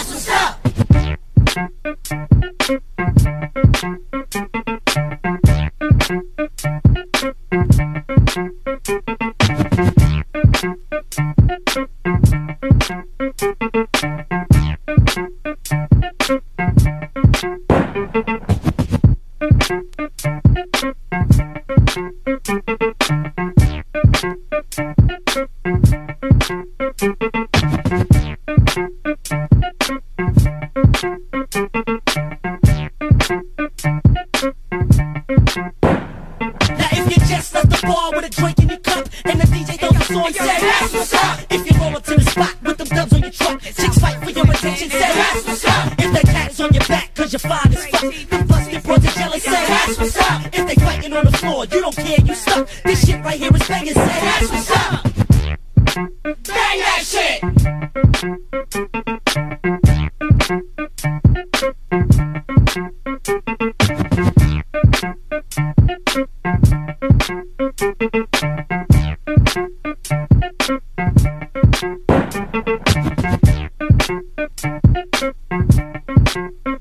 What's up. Now if you just left the bar with a drink in your cup and the DJ throws a song, say that's what's up. If you roll up to the spot with them dubs on your truck, six fight for your attention, say that's what's up. If that cat's on your back cause you're fine as fuck, the busted brought to jealous, say that's what's up. If they fighting on the floor, you don't care, you stuck. This shit right here is banging, say that's what's up. Bang that shit!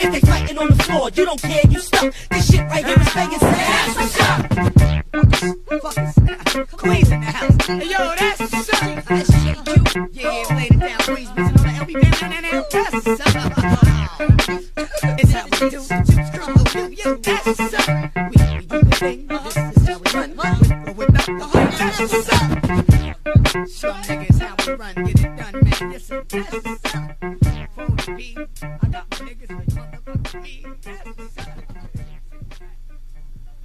If they fighting on the floor, you don't care, you stuck. This shit right here is Vegas. What's up. Queens in the house. Yo, that's up. That shit. Yeah, laid it down. Queens, bitch, and the that. LB, man, man, That's up. It's how we. You up. Do the thing. That's what's up. Get it done, man. Yes, that's what's up. I got my niggas. Yeah.